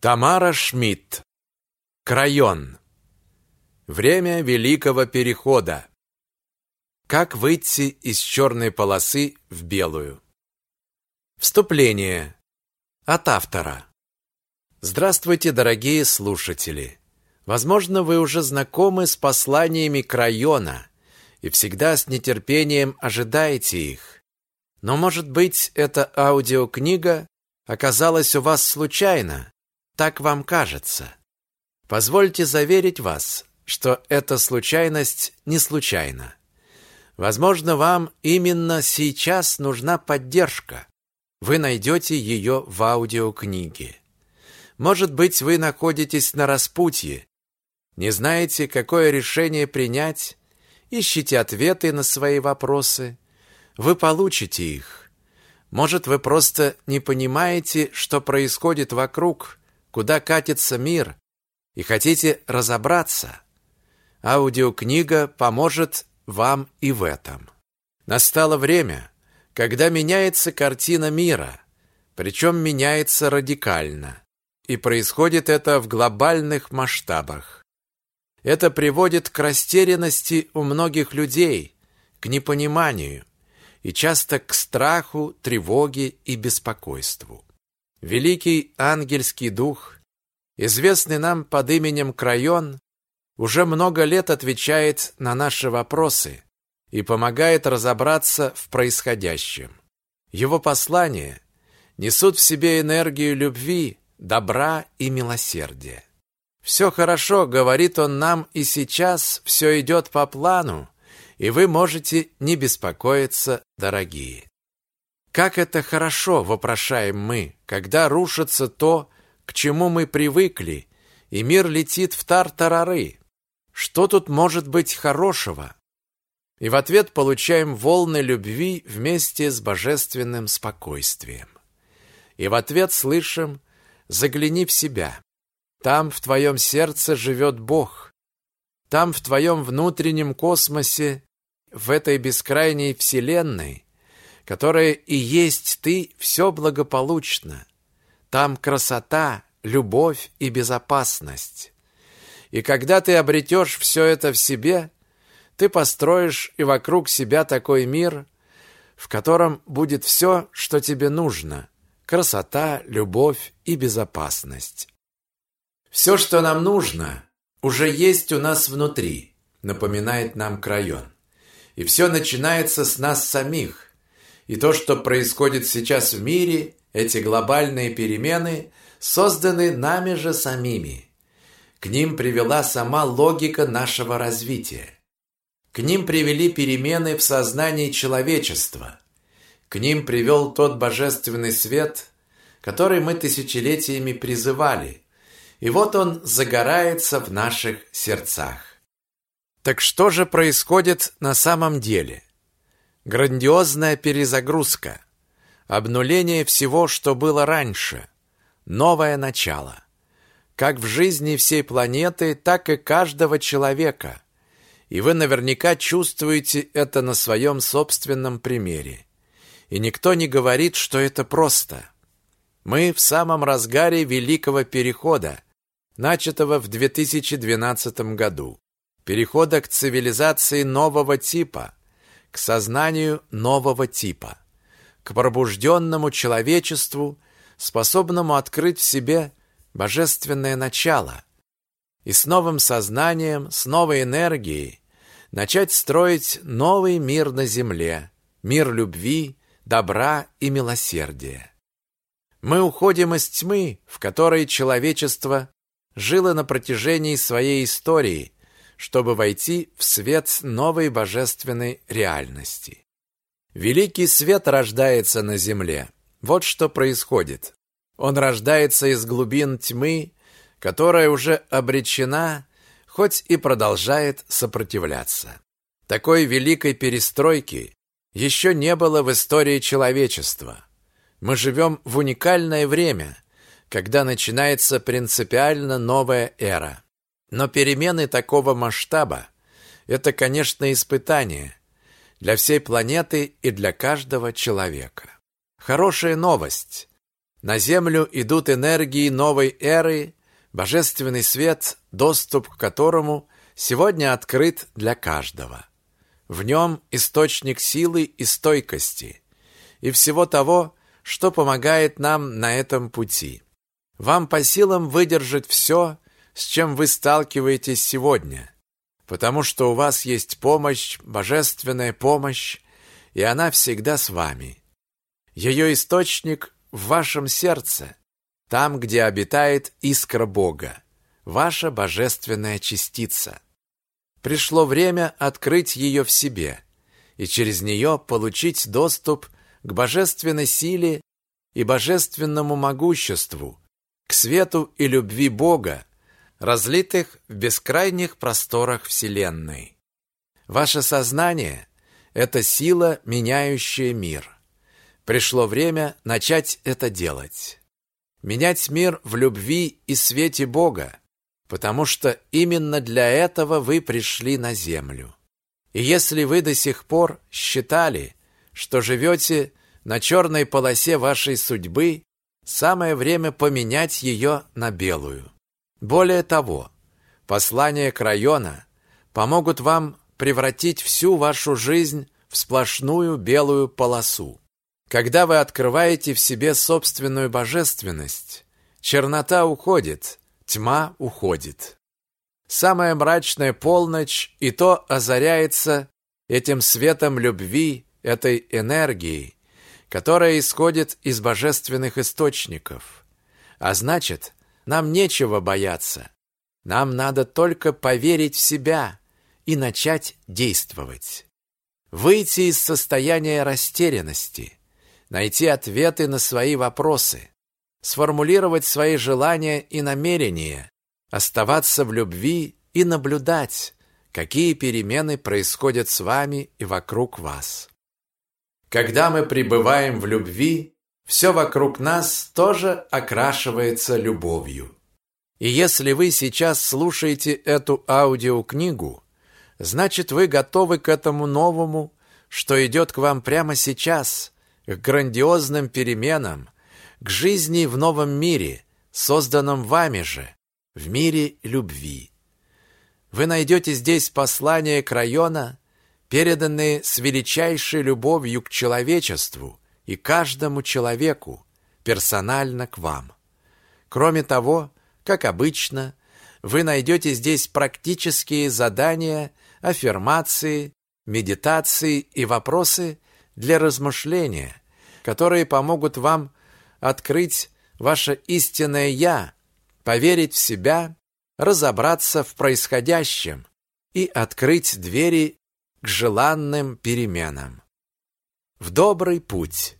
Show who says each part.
Speaker 1: Тамара Шмидт. Крайон. Время Великого Перехода. Как выйти из черной полосы в белую. Вступление. От автора. Здравствуйте, дорогие слушатели. Возможно, вы уже знакомы с посланиями Крайона и всегда с нетерпением ожидаете их. Но, может быть, эта аудиокнига оказалась у вас случайно, так вам кажется. Позвольте заверить вас, что эта случайность не случайна. Возможно, вам именно сейчас нужна поддержка. Вы найдете ее в аудиокниге. Может быть, вы находитесь на распутье, не знаете, какое решение принять, ищете ответы на свои вопросы. Вы получите их. Может, вы просто не понимаете, что происходит вокруг, куда катится мир, и хотите разобраться, аудиокнига поможет вам и в этом. Настало время, когда меняется картина мира, причем меняется радикально, и происходит это в глобальных масштабах. Это приводит к растерянности у многих людей, к непониманию и часто к страху, тревоге и беспокойству. Великий ангельский дух, известный нам под именем Крайон, уже много лет отвечает на наши вопросы и помогает разобраться в происходящем. Его послания несут в себе энергию любви, добра и милосердия. «Все хорошо», — говорит он нам, и сейчас все идет по плану, и вы можете не беспокоиться, дорогие. Как это хорошо, вопрошаем мы, когда рушится то, к чему мы привыкли, и мир летит в тартарары. Что тут может быть хорошего? И в ответ получаем волны любви вместе с божественным спокойствием. И в ответ слышим «Загляни в себя». Там в твоем сердце живет Бог. Там в твоем внутреннем космосе, в этой бескрайней вселенной, которая и есть ты, все благополучно. Там красота, любовь и безопасность. И когда ты обретешь все это в себе, ты построишь и вокруг себя такой мир, в котором будет все, что тебе нужно – красота, любовь и безопасность. Все, что нам нужно, уже есть у нас внутри, напоминает нам Крайон. И все начинается с нас самих, и то, что происходит сейчас в мире, эти глобальные перемены, созданы нами же самими. К ним привела сама логика нашего развития. К ним привели перемены в сознании человечества. К ним привел тот божественный свет, который мы тысячелетиями призывали. И вот он загорается в наших сердцах. Так что же происходит на самом деле? Грандиозная перезагрузка. Обнуление всего, что было раньше. Новое начало. Как в жизни всей планеты, так и каждого человека. И вы наверняка чувствуете это на своем собственном примере. И никто не говорит, что это просто. Мы в самом разгаре Великого Перехода, начатого в 2012 году. Перехода к цивилизации нового типа – к сознанию нового типа, к пробужденному человечеству, способному открыть в себе божественное начало и с новым сознанием, с новой энергией начать строить новый мир на земле, мир любви, добра и милосердия. Мы уходим из тьмы, в которой человечество жило на протяжении своей истории – чтобы войти в свет новой божественной реальности. Великий свет рождается на земле. Вот что происходит. Он рождается из глубин тьмы, которая уже обречена, хоть и продолжает сопротивляться. Такой великой перестройки еще не было в истории человечества. Мы живем в уникальное время, когда начинается принципиально новая эра. Но перемены такого масштаба – это, конечно, испытание для всей планеты и для каждого человека. Хорошая новость. На Землю идут энергии новой эры, божественный свет, доступ к которому сегодня открыт для каждого. В нем источник силы и стойкости и всего того, что помогает нам на этом пути. Вам по силам выдержать все, с чем вы сталкиваетесь сегодня, потому что у вас есть помощь, божественная помощь, и она всегда с вами. Ее источник в вашем сердце, там, где обитает искра Бога, ваша божественная частица. Пришло время открыть ее в себе и через нее получить доступ к божественной силе и божественному могуществу, к свету и любви Бога, разлитых в бескрайних просторах Вселенной. Ваше сознание – это сила, меняющая мир. Пришло время начать это делать. Менять мир в любви и свете Бога, потому что именно для этого вы пришли на землю. И если вы до сих пор считали, что живете на черной полосе вашей судьбы, самое время поменять ее на белую. Более того, послания Крайона помогут вам превратить всю вашу жизнь в сплошную белую полосу. Когда вы открываете в себе собственную божественность, чернота уходит, тьма уходит. Самая мрачная полночь и то озаряется этим светом любви, этой энергией, которая исходит из божественных источников. А значит, нам нечего бояться. Нам надо только поверить в себя и начать действовать. Выйти из состояния растерянности – найти ответы на свои вопросы, сформулировать свои желания и намерения, оставаться в любви и наблюдать, какие перемены происходят с вами и вокруг вас. Когда мы пребываем в любви, все вокруг нас тоже окрашивается любовью. И если вы сейчас слушаете эту аудиокнигу, значит вы готовы к этому новому, что идет к вам прямо сейчас – к грандиозным переменам, к жизни в новом мире, созданном вами же, в мире любви. Вы найдете здесь послания к района, переданные с величайшей любовью к человечеству и каждому человеку, персонально к вам. Кроме того, как обычно, вы найдете здесь практические задания, аффирмации, медитации и вопросы для размышления, которые помогут вам открыть ваше истинное «Я», поверить в себя, разобраться в происходящем и открыть двери к желанным переменам. В добрый путь!